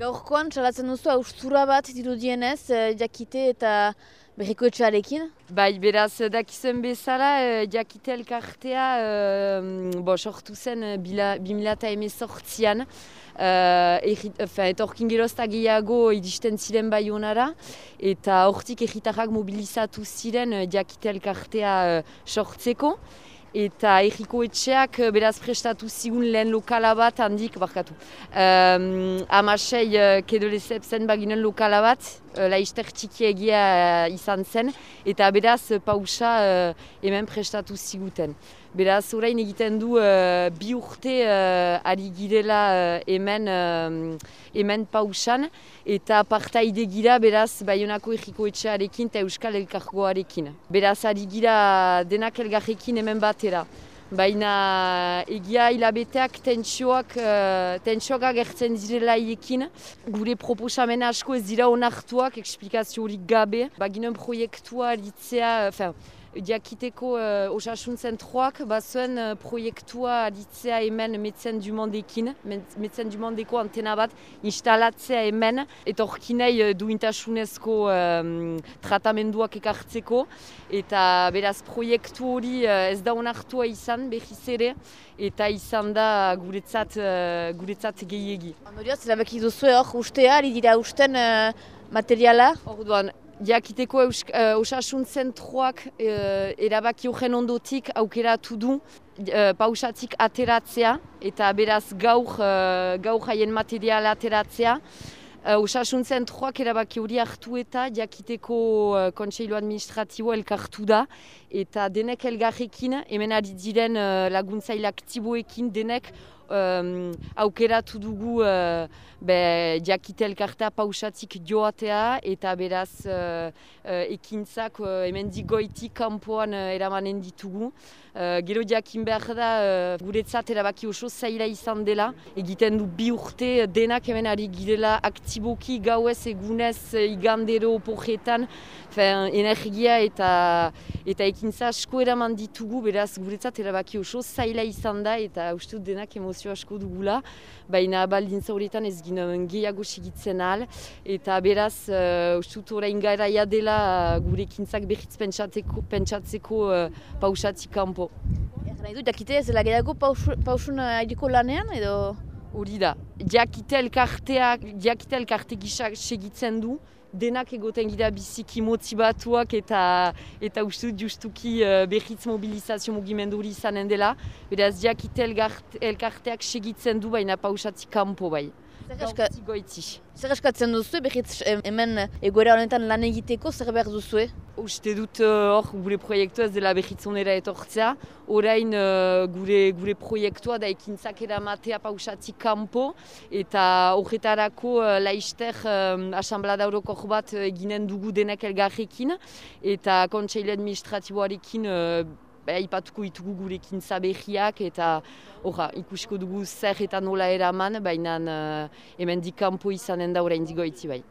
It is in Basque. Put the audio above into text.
Gaurkoan, txalatzen duzu austura bat dirudienez, eh, jakite eta berriko etxarekin? Bai, beraz, dakizuen bezala, eh, jakite elkartea eh, bo, sortu zen eh, bila- 2018an. Uh, etorkin gerozta gehiago iristen ziren bai honara, eta hortik egitarrak mobilizatu ziren jakite elkartea uh, sortzeko. Eta erriko etxeak eh, beraz prestatu zigun lehen lokala bat handik, barkatu. Um, amasei uh, kedolezep zen baginen lokala bat, uh, laizter txiki egia uh, izan zen, eta beraz pausa uh, hemen prestatu ziguten. Beraz, orain egiten du uh, bi urte uh, ari girela uh, hemen, uh, hemen pausan, eta partaide gira beraz Baionako erriko etxearekin eta Euskal Elkargoarekin. Beraz, ari gira denak elgarrekin hemen batera. Baina egia hilabeteak tentsioak, uh, tentsioak agertzen direla ekin. Gure proposamen asko ez dira onartuak, eksplikazio horik gabe. Baginen proiektua ditzea, diakiteko uh, osasun zentroak, bazuen uh, proiektua aditzea hemen metzen du mondekin, metzen du mondeko antena bat instalatzea hemen, eta horkinei uh, duintasunezko um, tratamenduak ekartzeko, eta beraz proiektu hori uh, ez da onartua izan, behiz ere, eta izan da guretzat, uh, guretzat gehiegi. Ondorioz, erabaki duzu hor ustea, ari dira usten uh, materiala? Orduan, jakiteko eusk, uh, osasun zentroak uh, erabaki horren ondotik aukeratu du uh, pausatik ateratzea eta beraz gaur, uh, gaur haien materiala ateratzea. Uh, osasun zentroak erabaki hori hartu eta jakiteko uh, kontseilu administratibo elkartu da eta denek elgarrekin, hemen ari diren uh, laguntzaile aktiboekin denek um, aukeratu dugu uh, be, jakite elkartea pausatik joatea eta beraz uh, ekintzak uh, hemen digoiti kanpoan uh, eramanen ditugu. Uh, gero jakin behar da uh, guretzat erabaki oso zaila izan dela. Egiten du bi urte denak hemen ari girela aktiboki gauez egunez igandero porretan energia eta eta ekintza asko eraman ditugu, beraz guretzat erabaki oso zaila izan da eta uste denak emozio asko dugula, baina baldintza horietan ez ginen gehiago sigitzen ahal, eta beraz uh, uste dut orain garaia dela gure ekintzak behitz pentsatzeko, pentsatzeko uh, pausatik kanpo. Nahi du, jakite ez dela gehiago pausun haidiko lanean edo? Hori da, jakite elkarteak, jakite elkarte gisak segitzen du, denak egoten gira biziki motibatuak eta eta uste dut justuki uh, behitz mobilizazio mugimendu hori izanen dela. Beraz, jakite elkarteak segitzen du baina pausatik kanpo bai. Zer eskatzen duzu, behitz hemen egoera honetan lan egiteko, zer behar duzu? Uste dut hor uh, gure proiektua ez dela behitzonera etortzea. Orain uh, gure, gure proiektua da ekintzak eramatea pausatik kanpo eta horretarako uh, laister um, asamblada horokor bat eginen dugu denek elgarrekin eta kontseile administratiboarekin uh, Aipatuko ditugu gurekin zabehiak eta orra, ikusiko dugu zer eta nola eraman, baina uh, hemen dikampo izanen da orain digoiti bai.